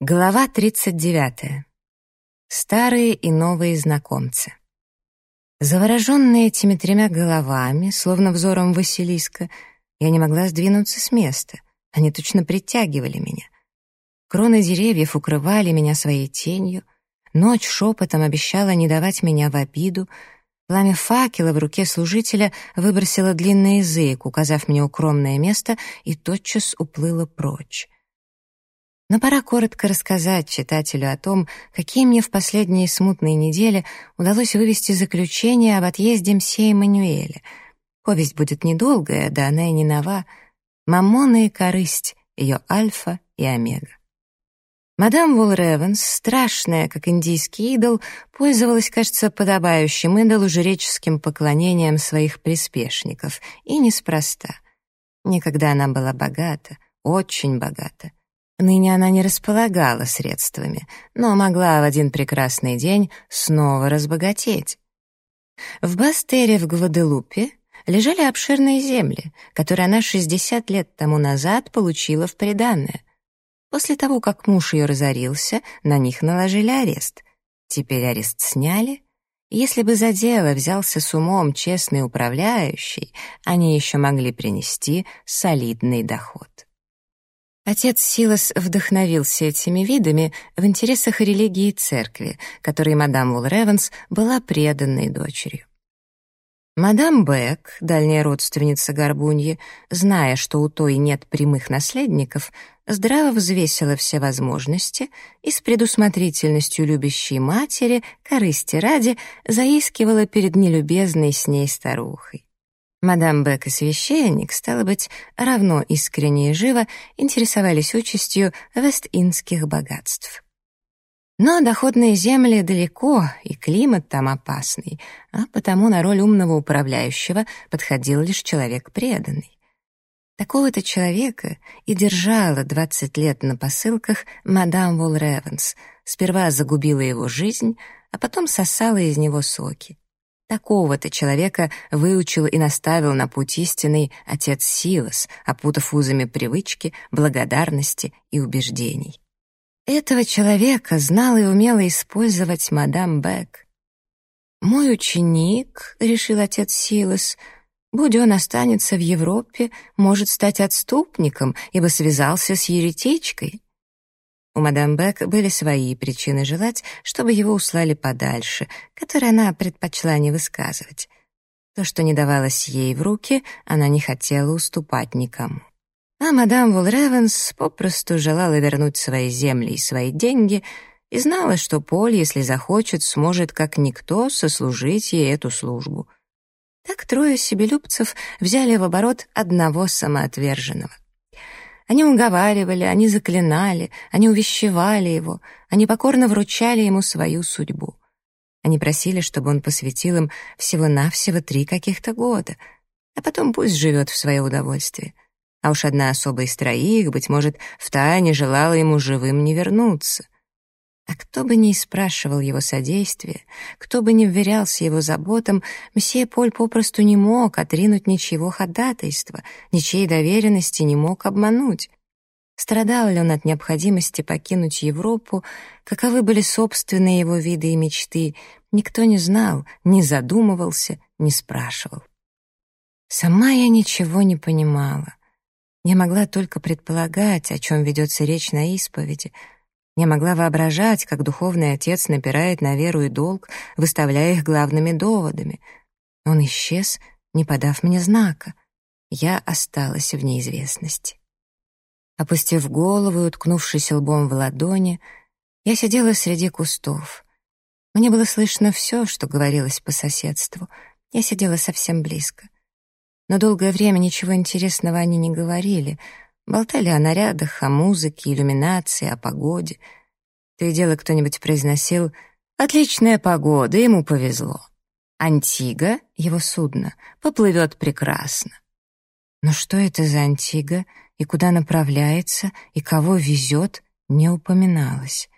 Глава 39. Старые и новые знакомцы. Завороженная этими тремя головами, словно взором Василиска, я не могла сдвинуться с места. Они точно притягивали меня. Кроны деревьев укрывали меня своей тенью, ночь шепотом обещала не давать меня в обиду, пламя факела в руке служителя выбросило длинный язык, указав мне укромное место, и тотчас уплыло прочь. Но пора коротко рассказать читателю о том, какие мне в последние смутные недели удалось вывести заключение об отъезде мсье Эммануэля. Повесть будет недолгая, да она и не нова. Мамона и корысть, ее альфа и омега. Мадам Волревенс, страшная, как индийский идол, пользовалась, кажется, подобающим идолу жреческим поклонением своих приспешников, и неспроста. Никогда она была богата, очень богата. Ныне она не располагала средствами, но могла в один прекрасный день снова разбогатеть. В Бастере в Гваделупе лежали обширные земли, которые она 60 лет тому назад получила в приданое. После того, как муж ее разорился, на них наложили арест. Теперь арест сняли. Если бы за дело взялся с умом честный управляющий, они еще могли принести солидный доход. Отец Силас вдохновился этими видами в интересах религии и церкви, которой мадам Уолревенс была преданной дочерью. Мадам Бек, дальняя родственница Горбуньи, зная, что у той нет прямых наследников, здраво взвесила все возможности и с предусмотрительностью любящей матери, корысти ради, заискивала перед нелюбезной с ней старухой. Мадам Бек и священник, стало быть, равно искренне и живо интересовались участью вест-индских богатств. Но доходные земли далеко, и климат там опасный, а потому на роль умного управляющего подходил лишь человек преданный. Такого-то человека и держала 20 лет на посылках мадам Волревенс, сперва загубила его жизнь, а потом сосала из него соки. Такого-то человека выучил и наставил на путь истинный отец Силас, опутав узами привычки, благодарности и убеждений. Этого человека знал и умела использовать мадам Бек. «Мой ученик», — решил отец Силас, — «будь он останется в Европе, может стать отступником, ибо связался с еретичкой». У мадам Бек были свои причины желать, чтобы его услали подальше, которые она предпочла не высказывать. То, что не давалось ей в руки, она не хотела уступать никому. А мадам Вулревенс попросту желала вернуть свои земли и свои деньги и знала, что Поль, если захочет, сможет как никто сослужить ей эту службу. Так трое себелюбцев взяли в оборот одного самоотверженного. Они уговаривали, они заклинали, они увещевали его, они покорно вручали ему свою судьбу. Они просили, чтобы он посвятил им всего-навсего три каких-то года, а потом пусть живет в свое удовольствие. А уж одна особа из троих, быть может, втайне желала ему живым не вернуться. А кто бы ни спрашивал его содействия, кто бы ни вверялся его заботам, месье Поль попросту не мог отринуть ничего ходатайства, ничьей доверенности не мог обмануть. Страдал ли он от необходимости покинуть Европу, каковы были собственные его виды и мечты, никто не знал, не задумывался, не спрашивал. Сама я ничего не понимала. Я могла только предполагать, о чем ведется речь на исповеди — я могла воображать, как духовный отец напирает на веру и долг, выставляя их главными доводами. Он исчез, не подав мне знака. Я осталась в неизвестности. Опустив голову и уткнувшись лбом в ладони, я сидела среди кустов. Мне было слышно все, что говорилось по соседству. Я сидела совсем близко. Но долгое время ничего интересного они не говорили — Болтали о нарядах, о музыке, иллюминации, о погоде. То и дело кто-нибудь произносил «Отличная погода, ему повезло». Антига, его судно, поплывет прекрасно. Но что это за Антига и куда направляется и кого везет, не упоминалось.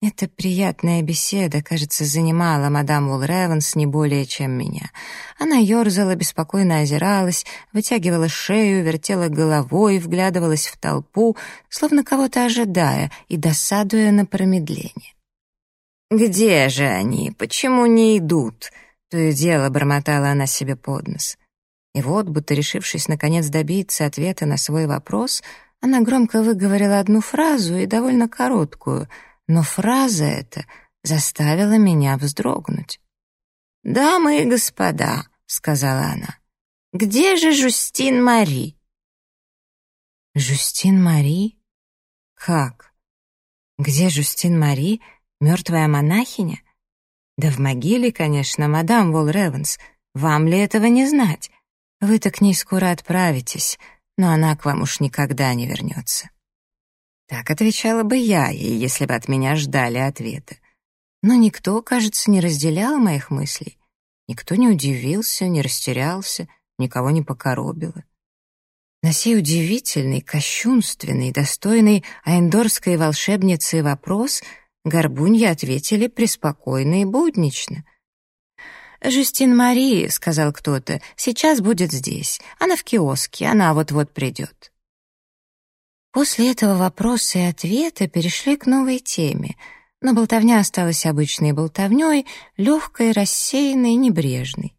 Эта приятная беседа, кажется, занимала мадам Уолл-Ревенс не более, чем меня. Она ерзала, беспокойно озиралась, вытягивала шею, вертела головой, вглядывалась в толпу, словно кого-то ожидая и досадуя на промедление. «Где же они? Почему не идут?» — то и дело бормотала она себе под нос. И вот, будто решившись наконец добиться ответа на свой вопрос, она громко выговорила одну фразу и довольно короткую — но фраза эта заставила меня вздрогнуть. «Дамы и господа», — сказала она, — «где же Жустин Мари?» «Жустин Мари? Как? Где Жустин Мари, мертвая монахиня? Да в могиле, конечно, мадам Вол Ревенс. Вам ли этого не знать? Вы-то к ней скоро отправитесь, но она к вам уж никогда не вернется». Так отвечала бы я ей, если бы от меня ждали ответа. Но никто, кажется, не разделял моих мыслей. Никто не удивился, не растерялся, никого не покоробило. На сей удивительный, кощунственный, достойный аэндорской волшебницы вопрос горбунья ответили преспокойно и буднично. «Жюстин Мари», — сказал кто-то, — «сейчас будет здесь. Она в киоске, она вот-вот придет». После этого вопросы и ответы перешли к новой теме, но болтовня осталась обычной болтовней, легкой, рассеянной, небрежной.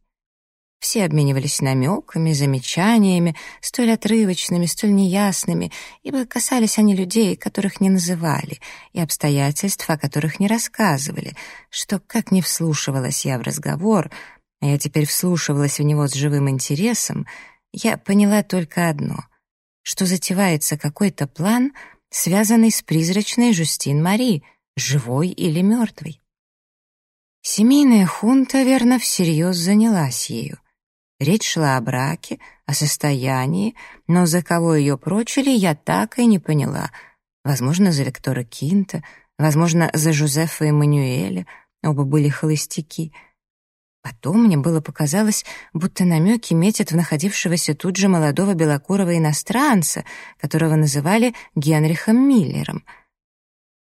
Все обменивались намеками, замечаниями, столь отрывочными, столь неясными, ибо касались они людей, которых не называли, и обстоятельств, о которых не рассказывали, что, как не вслушивалась я в разговор, а я теперь вслушивалась в него с живым интересом, я поняла только одно что затевается какой-то план, связанный с призрачной Жустин Мари, живой или мертвой. Семейная хунта, верно, всерьез занялась ею. Речь шла о браке, о состоянии, но за кого ее прочили, я так и не поняла. Возможно, за Виктора Кинта, возможно, за Жозефа Эммануэля, оба были холостяки — Потом мне было показалось, будто намеки метят в находившегося тут же молодого белокурого иностранца, которого называли Генрихом Миллером.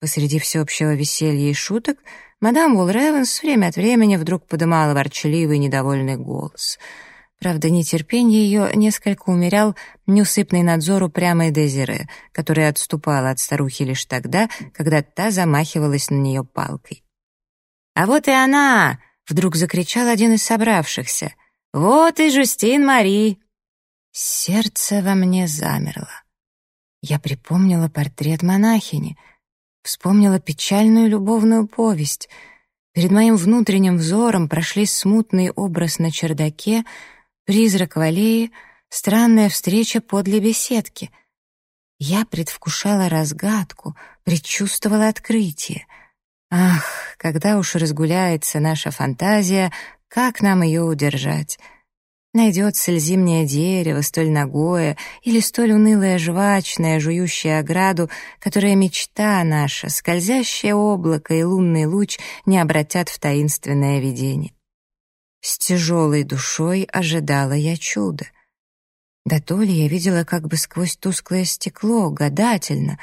Посреди всеобщего веселья и шуток мадам Уолл-Ревенс время от времени вдруг подымала ворчливый недовольный голос. Правда, нетерпение ее несколько умерял неусыпный надзор упрямой Дезире, которая отступала от старухи лишь тогда, когда та замахивалась на нее палкой. «А вот и она!» Вдруг закричал один из собравшихся. «Вот и Жустин Мари!» Сердце во мне замерло. Я припомнила портрет монахини, вспомнила печальную любовную повесть. Перед моим внутренним взором прошли смутный образ на чердаке, призрак в аллее, странная встреча подле беседки. Я предвкушала разгадку, предчувствовала открытие — Ах, когда уж разгуляется наша фантазия, как нам ее удержать? Найдется ли зимнее дерево, столь ногое, или столь унылое жвачное, жующее ограду, которая мечта наша, скользящее облако и лунный луч не обратят в таинственное видение. С тяжелой душой ожидала я чуда. Да то ли я видела как бы сквозь тусклое стекло, гадательно.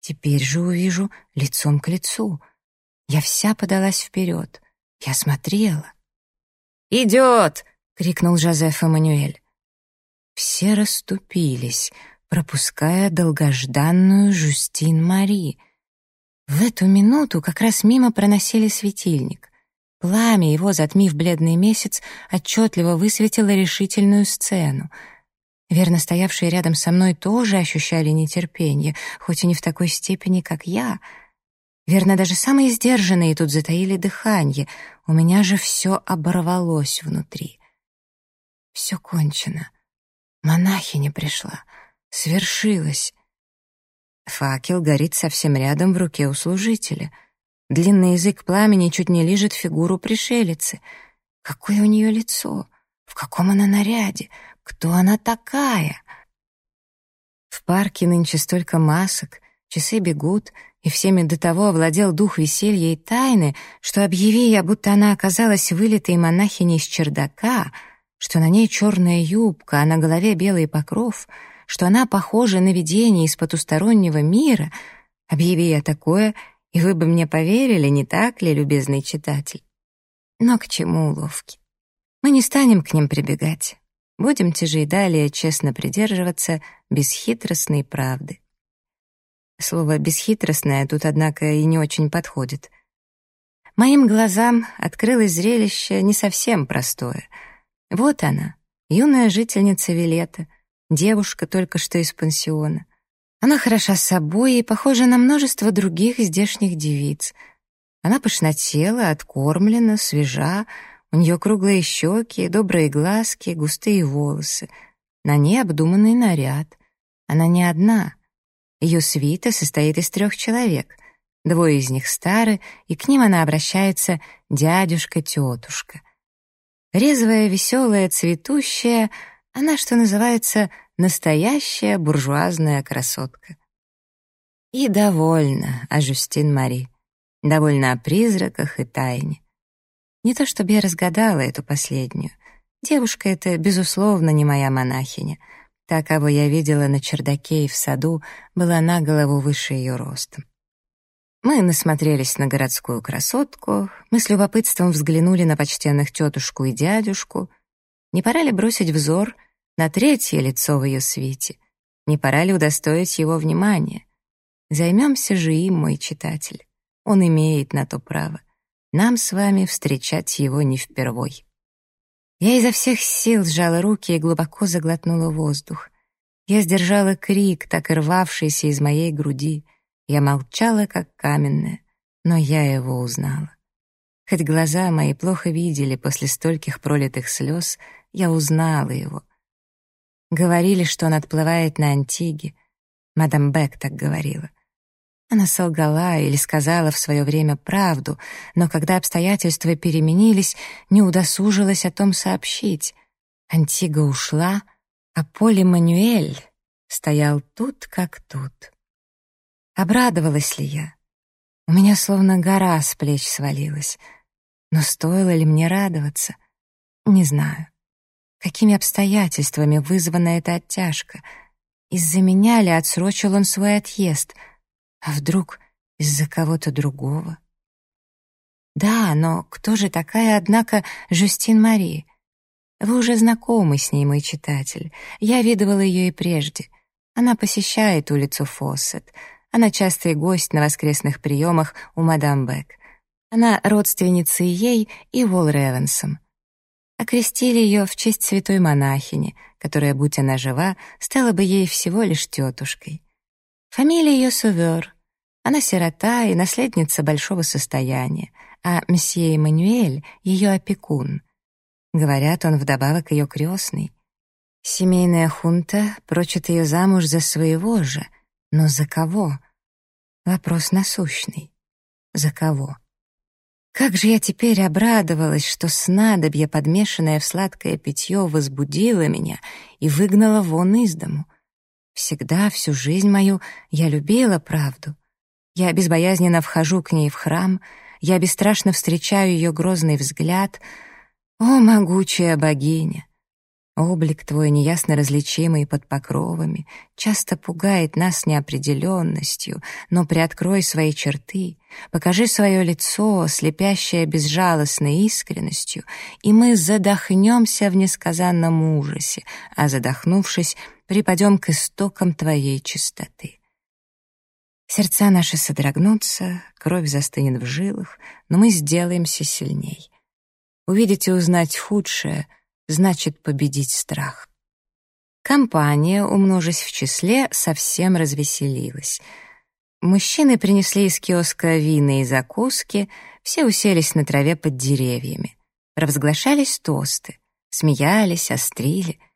Теперь же увижу лицом к лицу — я вся подалась вперед. Я смотрела. «Идет!» — крикнул Жозеф Эммануэль. Все расступились, пропуская долгожданную Жустин Мари. В эту минуту как раз мимо проносили светильник. Пламя его, затмив бледный месяц, отчетливо высветило решительную сцену. Верно стоявшие рядом со мной тоже ощущали нетерпение, хоть и не в такой степени, как я — Верно, даже самые сдержанные тут затаили дыхание. У меня же все оборвалось внутри. Все кончено. Монахиня пришла. Свершилось. Факел горит совсем рядом в руке у служителя. Длинный язык пламени чуть не лижет фигуру пришелицы. Какое у нее лицо? В каком она наряде? Кто она такая? В парке нынче столько масок, часы бегут — и всеми до того овладел дух веселья и тайны, что объяви я, будто она оказалась вылитой монахиней с чердака, что на ней черная юбка, а на голове белый покров, что она похожа на видение из потустороннего мира, объяви я такое, и вы бы мне поверили, не так ли, любезный читатель? Но к чему уловки? Мы не станем к ним прибегать. Будемте же и далее честно придерживаться бесхитростной правды. Слово «бесхитростное» тут, однако, и не очень подходит. Моим глазам открылось зрелище не совсем простое. Вот она, юная жительница Вилета, девушка только что из пансиона. Она хороша собой и похожа на множество других здешних девиц. Она пышнотела, откормлена, свежа, у нее круглые щеки, добрые глазки, густые волосы. На ней обдуманный наряд. Она не одна — ее свита состоит из трех человек. Двое из них стары, и к ним она обращается дядюшка-тетушка. Резвая, веселая, цветущая, она, что называется, настоящая буржуазная красотка. И довольна о Жюстин Мари, довольна о призраках и тайне. Не то чтобы я разгадала эту последнюю. Девушка эта, безусловно, не моя монахиня — Та, кого я видела на чердаке и в саду, была на голову выше ее ростом. Мы насмотрелись на городскую красотку, мы с любопытством взглянули на почтенных тетушку и дядюшку. Не пора ли бросить взор на третье лицо в ее свете? Не пора ли удостоить его внимания? Займемся же им, мой читатель. Он имеет на то право. Нам с вами встречать его не впервой. Я изо всех сил сжала руки и глубоко заглотнула воздух. Я сдержала крик, так и рвавшийся из моей груди. Я молчала, как каменная, но я его узнала. Хоть глаза мои плохо видели после стольких пролитых слез, я узнала его. Говорили, что он отплывает на Антиге. Мадам Бек так говорила. Она солгала или сказала в свое время правду, но когда обстоятельства переменились, не удосужилась о том сообщить. Антига ушла, а Поле Мануэль стоял тут как тут. Обрадовалась ли я? У меня словно гора с плеч свалилась. Но стоило ли мне радоваться? Не знаю. Какими обстоятельствами вызвана эта оттяжка? Из-за меня ли отсрочил он свой отъезд — а вдруг из-за кого-то другого? Да, но кто же такая, однако, Жюстин Мари? Вы уже знакомы с ней, мой читатель. Я видывала ее и прежде. Она посещает улицу Фоссет. Она частый гость на воскресных приемах у мадам Бек. Она родственница и ей, и Уолревенсам. Окрестили ее в честь святой монахини, которая, будь она жива, стала бы ей всего лишь тетушкой. Фамилия ее Сувер. Она сирота и наследница большого состояния, а месье Эммануэль — ее опекун. Говорят, он вдобавок ее крестный. Семейная хунта прочит ее замуж за своего же, но за кого? Вопрос насущный. За кого? Как же я теперь обрадовалась, что снадобье, подмешанное в сладкое питье, возбудило меня и выгнало вон из дому — Всегда, всю жизнь мою я любила правду. Я безбоязненно вхожу к ней в храм, я бесстрашно встречаю ее грозный взгляд. О, могучая богиня! Облик твой, неясно различимый под покровами, часто пугает нас неопределенностью, но приоткрой свои черты, покажи свое лицо, слепящее безжалостной искренностью, и мы задохнемся в несказанном ужасе, а задохнувшись, припадем к истокам Твоей чистоты. Сердца наши содрогнутся, кровь застынет в жилах, но мы сделаемся сильней. Увидеть и узнать худшее значит победить страх. Компания, умножась в числе, совсем развеселилась. Мужчины принесли из киоска вина и закуски, все уселись на траве под деревьями. Провозглашались тосты, смеялись, острили —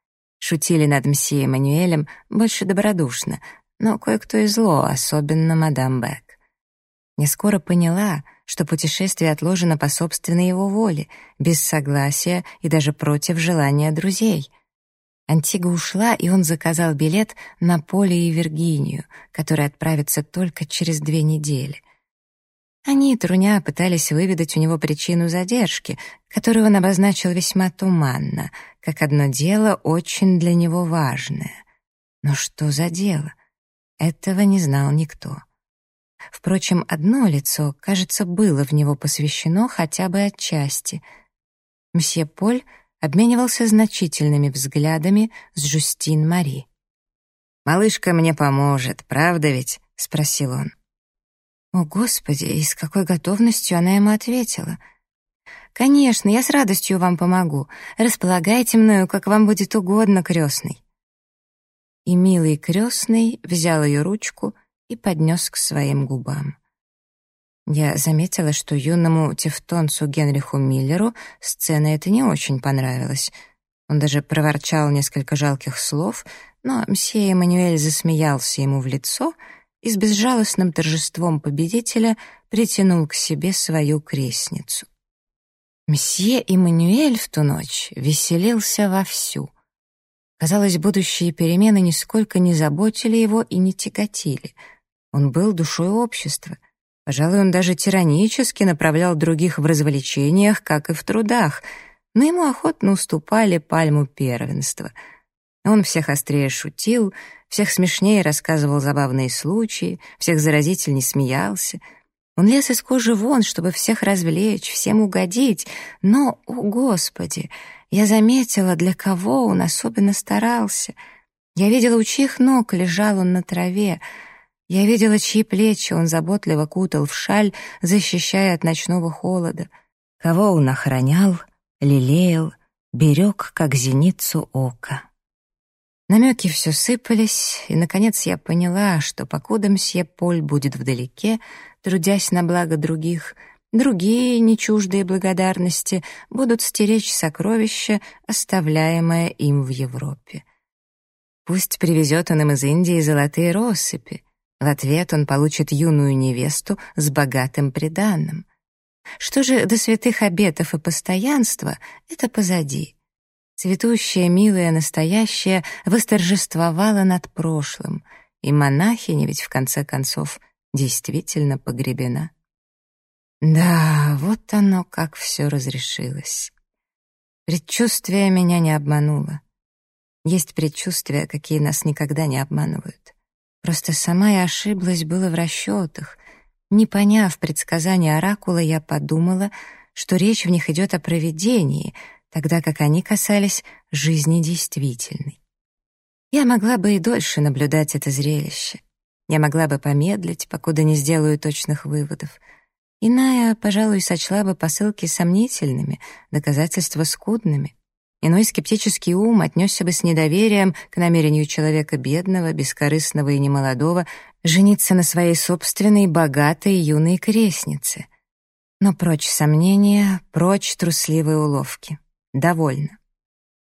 Шутили над мсье Эммануэлем больше добродушно, но кое-кто и зло, особенно мадам Бек. Не скоро поняла, что путешествие отложено по собственной его воле, без согласия и даже против желания друзей. Антига ушла, и он заказал билет на Поле и Виргинию, который отправится только через две недели — они, труня, пытались выведать у него причину задержки, которую он обозначил весьма туманно, как одно дело очень для него важное. Но что за дело? Этого не знал никто. Впрочем, одно лицо, кажется, было в него посвящено хотя бы отчасти. Мсье Поль обменивался значительными взглядами с Жюстин Мари. «Малышка мне поможет, правда ведь?» — спросил он. О, Господи, и с какой готовностью она ему ответила. «Конечно, я с радостью вам помогу. Располагайте мною, как вам будет угодно, крестный». И милый крестный взял ее ручку и поднес к своим губам. Я заметила, что юному тевтонцу Генриху Миллеру сцена эта не очень понравилась. Он даже проворчал несколько жалких слов, но мсье Эммануэль засмеялся ему в лицо — и с безжалостным торжеством победителя притянул к себе свою крестницу. Мсье Эммануэль в ту ночь веселился вовсю. Казалось, будущие перемены нисколько не заботили его и не тяготили. Он был душой общества. Пожалуй, он даже тиранически направлял других в развлечениях, как и в трудах, но ему охотно уступали пальму первенства. Он всех острее шутил — всех смешнее рассказывал забавные случаи, всех заразительней смеялся. Он лез из кожи вон, чтобы всех развлечь, всем угодить, но, о Господи, я заметила, для кого он особенно старался. Я видела, у чьих ног лежал он на траве, я видела, чьи плечи он заботливо кутал в шаль, защищая от ночного холода. Кого он охранял, лелеял, берег, как зеницу ока. Намеки все сыпались, и, наконец, я поняла, что покуда мсье Поль будет вдалеке, трудясь на благо других, другие, не чуждые благодарности, будут стеречь сокровища, оставляемое им в Европе. Пусть привезет он им из Индии золотые россыпи. В ответ он получит юную невесту с богатым приданным. Что же до святых обетов и постоянства, это позади. Цветущее, милое, настоящее восторжествовало над прошлым, и монахиня ведь в конце концов действительно погребена. Да, вот оно, как все разрешилось. Предчувствие меня не обмануло. Есть предчувствия, какие нас никогда не обманывают. Просто сама я ошиблась было в расчетах. Не поняв предсказания оракула, я подумала, что речь в них идет о провидении — тогда как они касались жизни действительной. Я могла бы и дольше наблюдать это зрелище. Я могла бы помедлить, покуда не сделаю точных выводов. Иная, пожалуй, сочла бы посылки сомнительными, доказательства скудными. Иной скептический ум отнесся бы с недоверием к намерению человека бедного, бескорыстного и немолодого жениться на своей собственной, богатой юной крестнице. Но прочь сомнения, прочь трусливые уловки. Довольно.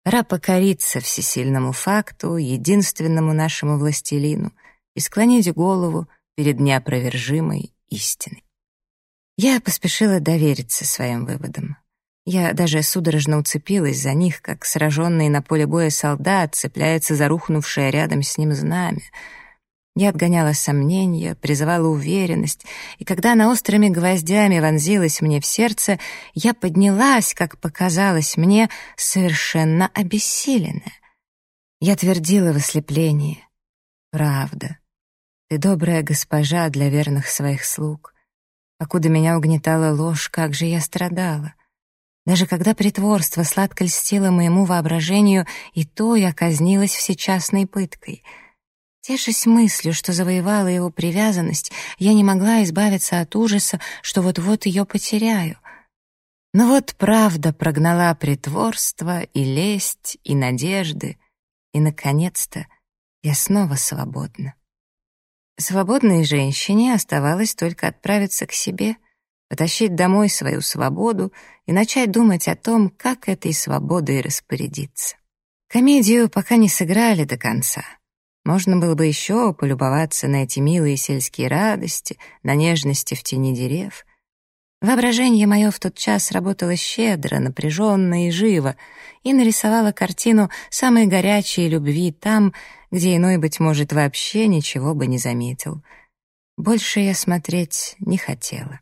Пора покориться всесильному факту, единственному нашему властелину, и склонить голову перед неопровержимой истиной. Я поспешила довериться своим выводам. Я даже судорожно уцепилась за них, как сраженный на поле боя солдат цепляется за рухнувшее рядом с ним знамя — я отгоняла сомнения, призывала уверенность, и когда она острыми гвоздями вонзилась мне в сердце, я поднялась, как показалось мне, совершенно обессиленная. Я твердила в ослеплении. «Правда, ты добрая госпожа для верных своих слуг. Покуда меня угнетала ложь, как же я страдала. Даже когда притворство сладко льстило моему воображению, и то я казнилась всечастной пыткой — Тешась мыслью, что завоевала его привязанность, я не могла избавиться от ужаса, что вот-вот ее потеряю. Но вот правда прогнала притворство и лесть, и надежды, и, наконец-то, я снова свободна. Свободной женщине оставалось только отправиться к себе, потащить домой свою свободу и начать думать о том, как этой свободой распорядиться. Комедию пока не сыграли до конца — можно было бы еще полюбоваться на эти милые сельские радости, на нежности в тени дерев. Воображение мое в тот час работало щедро, напряженно и живо, и нарисовало картину самой горячей любви там, где иной, быть может, вообще ничего бы не заметил. Больше я смотреть не хотела.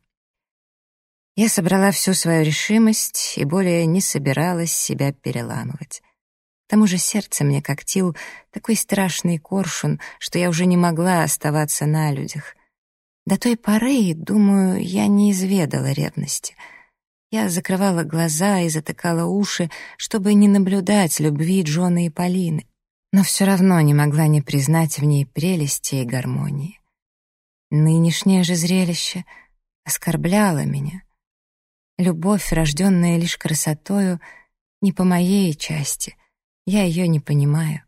Я собрала всю свою решимость и более не собиралась себя переламывать. К тому же сердце мне когтил такой страшный коршун, что я уже не могла оставаться на людях. До той поры, думаю, я не изведала ревности. Я закрывала глаза и затыкала уши, чтобы не наблюдать любви Джона и Полины, но все равно не могла не признать в ней прелести и гармонии. Нынешнее же зрелище оскорбляло меня. Любовь, рожденная лишь красотою, не по моей части. Я ее не понимаю.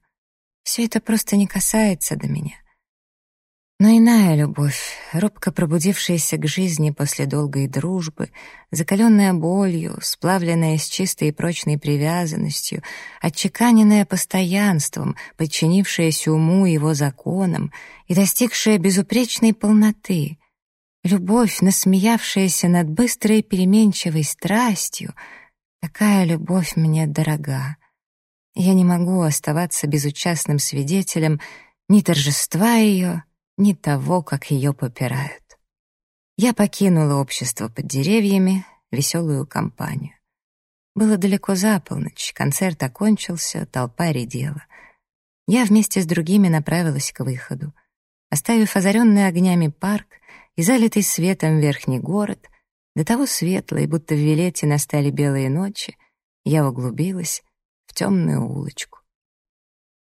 Все это просто не касается до меня. Но иная любовь, робко пробудившаяся к жизни после долгой дружбы, закаленная болью, сплавленная с чистой и прочной привязанностью, отчеканенная постоянством, подчинившаяся уму его законам и достигшая безупречной полноты, любовь, насмеявшаяся над быстрой переменчивой страстью, такая любовь мне дорога. Я не могу оставаться безучастным свидетелем ни торжества ее, ни того, как ее попирают. Я покинула общество под деревьями, веселую компанию. Было далеко за полночь, концерт окончился, толпа редела. Я вместе с другими направилась к выходу. Оставив озаренный огнями парк и залитый светом верхний город, до того светлый, будто в Вилете настали белые ночи, я углубилась в темную улочку.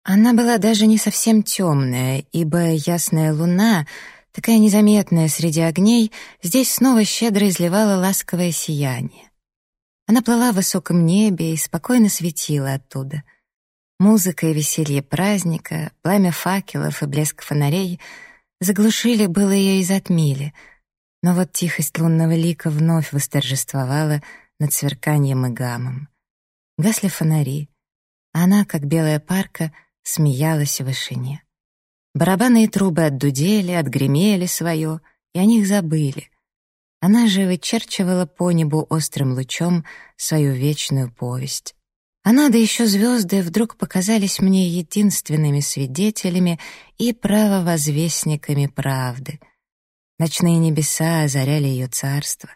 Она была даже не совсем темная, ибо ясная луна, такая незаметная среди огней, здесь снова щедро изливала ласковое сияние. Она плыла в высоком небе и спокойно светила оттуда. Музыка и веселье праздника, пламя факелов и блеск фонарей заглушили было ее и затмили, но вот тихость лунного лика вновь восторжествовала над сверканием и гамом. Гасли фонари, она, как белая парка, — смеялась в вышине. Барабанные трубы отдудели, отгремели свое, и о них забыли. Она же вычерчивала по небу острым лучом свою вечную повесть. Она, да еще звезды, вдруг показались мне единственными свидетелями и правовозвестниками правды. Ночные небеса озаряли ее царство.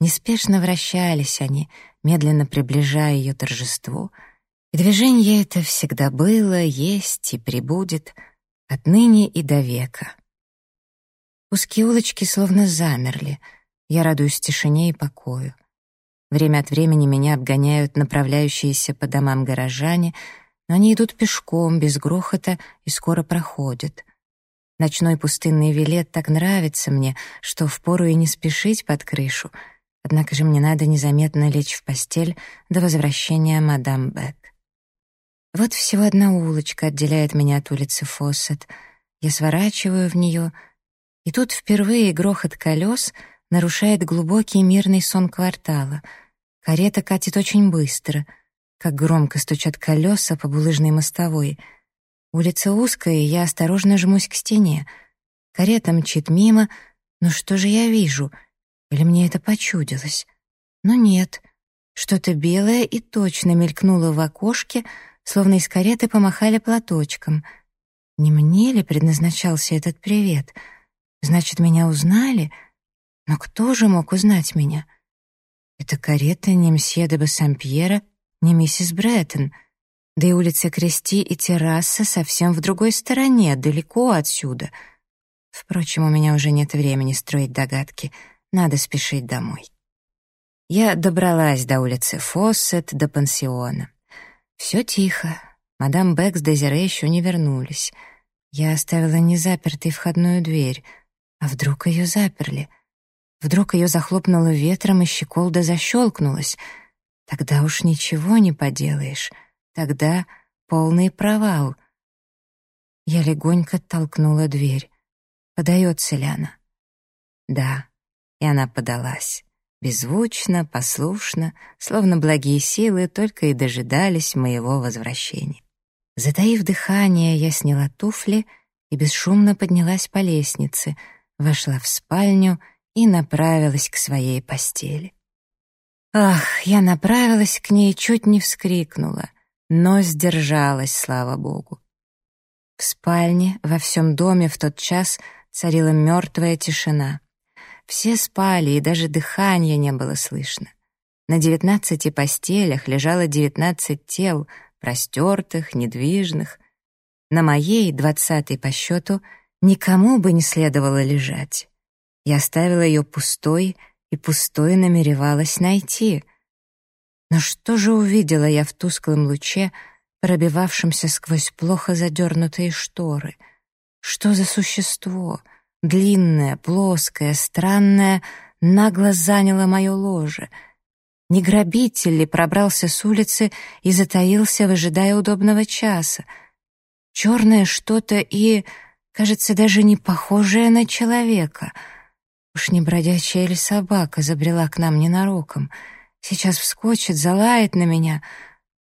Неспешно вращались они, медленно приближая ее торжество — и движение это всегда было, есть и прибудет отныне и до века. Узкие улочки словно замерли, я радуюсь тишине и покою. Время от времени меня обгоняют направляющиеся по домам горожане, но они идут пешком, без грохота и скоро проходят. Ночной пустынный вилет так нравится мне, что впору и не спешить под крышу, однако же мне надо незаметно лечь в постель до возвращения мадам Бек. Вот всего одна улочка отделяет меня от улицы Фоссет. Я сворачиваю в нее, и тут впервые грохот колес нарушает глубокий мирный сон квартала. Карета катит очень быстро, как громко стучат колеса по булыжной мостовой. Улица узкая, и я осторожно жмусь к стене. Карета мчит мимо, но что же я вижу? Или мне это почудилось? Но нет. Что-то белое и точно мелькнуло в окошке — словно из кареты помахали платочком. Не мне ли предназначался этот привет? Значит, меня узнали? Но кто же мог узнать меня? Это карета не мсье де Бассампьера, не миссис Бреттон. Да и улица Крести и терраса совсем в другой стороне, далеко отсюда. Впрочем, у меня уже нет времени строить догадки. Надо спешить домой. Я добралась до улицы Фоссет, до пансиона. Все тихо. Мадам Бек с Дезире еще не вернулись. Я оставила незапертой входную дверь. А вдруг ее заперли? Вдруг ее захлопнуло ветром, и щеколда защелкнулась. Тогда уж ничего не поделаешь. Тогда полный провал. Я легонько толкнула дверь. Подается ли она? Да, и она подалась. Беззвучно, послушно, словно благие силы только и дожидались моего возвращения. Затаив дыхание, я сняла туфли и бесшумно поднялась по лестнице, вошла в спальню и направилась к своей постели. Ах, я направилась к ней чуть не вскрикнула, но сдержалась, слава богу. В спальне, во всем доме в тот час царила мертвая тишина. Все спали, и даже дыхания не было слышно. На девятнадцати постелях лежало девятнадцать тел, простертых, недвижных. На моей, двадцатой по счету, никому бы не следовало лежать. Я оставила ее пустой и пустой намеревалась найти. Но что же увидела я в тусклом луче, пробивавшемся сквозь плохо задернутые шторы? Что за существо, длинное, плоское, странное, нагло заняло мое ложе? Не грабитель ли пробрался с улицы и затаился, выжидая удобного часа? Черное что-то и, кажется, даже не похожее на человека — Уж не бродячая или собака забрела к нам ненароком. Сейчас вскочит, залает на меня.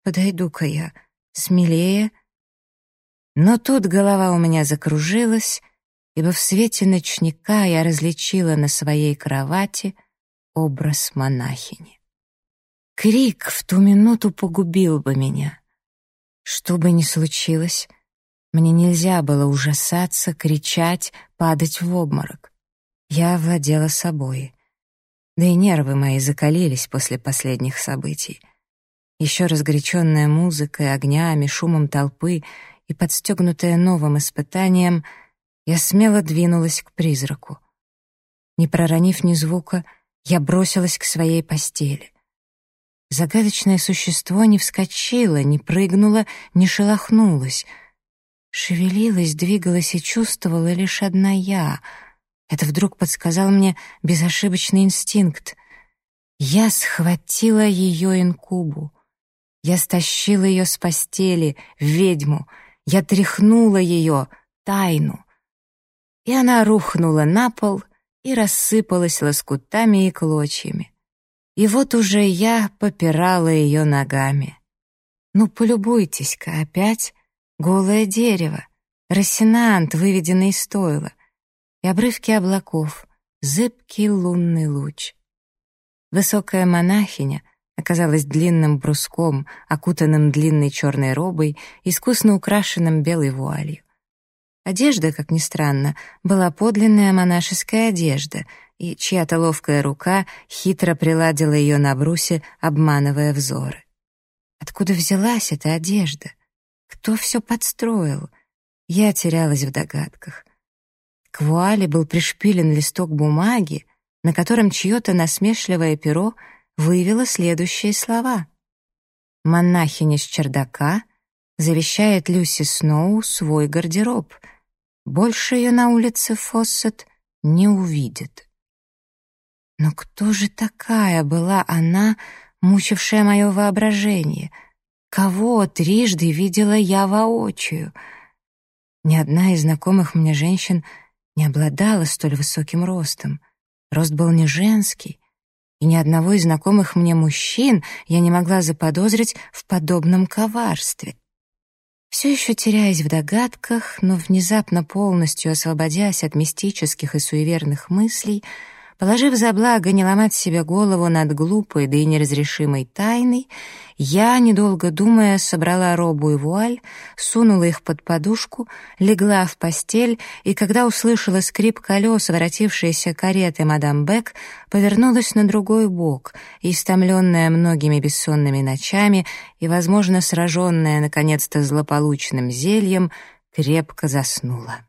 Подойду-ка я смелее. Но тут голова у меня закружилась, ибо в свете ночника я различила на своей кровати образ монахини. Крик в ту минуту погубил бы меня. Что бы ни случилось, мне нельзя было ужасаться, кричать, падать в обморок. Я владела собой. Да и нервы мои закалились после последних событий. Еще разгоряченная музыкой, огнями, шумом толпы и подстегнутая новым испытанием, я смело двинулась к призраку. Не проронив ни звука, я бросилась к своей постели. Загадочное существо не вскочило, не прыгнуло, не шелохнулось. Шевелилась, двигалась и чувствовала лишь одна я — это вдруг подсказал мне безошибочный инстинкт. Я схватила ее инкубу. Я стащила ее с постели, ведьму. Я тряхнула ее, тайну. И она рухнула на пол и рассыпалась лоскутами и клочьями. И вот уже я попирала ее ногами. Ну, полюбуйтесь-ка, опять голое дерево, рассенант, выведенный из стойла — и обрывки облаков, зыбкий лунный луч. Высокая монахиня оказалась длинным бруском, окутанным длинной черной робой, искусно украшенным белой вуалью. Одежда, как ни странно, была подлинная монашеская одежда, и чья-то ловкая рука хитро приладила ее на брусе, обманывая взоры. Откуда взялась эта одежда? Кто все подстроил? Я терялась в догадках. К вуале был пришпилен листок бумаги, на котором чье-то насмешливое перо вывело следующие слова. «Монахиня с чердака завещает Люси Сноу свой гардероб. Больше ее на улице Фоссет не увидит». Но кто же такая была она, мучившая мое воображение? Кого трижды видела я воочию? Ни одна из знакомых мне женщин — не обладала столь высоким ростом. Рост был не женский, и ни одного из знакомых мне мужчин я не могла заподозрить в подобном коварстве. Все еще теряясь в догадках, но внезапно полностью освободясь от мистических и суеверных мыслей, Положив за благо не ломать себе голову над глупой, да и неразрешимой тайной, я, недолго думая, собрала робу и вуаль, сунула их под подушку, легла в постель и, когда услышала скрип колес, воротившейся кареты мадам Бек, повернулась на другой бок истомленная многими бессонными ночами и, возможно, сраженная, наконец-то, злополучным зельем, крепко заснула.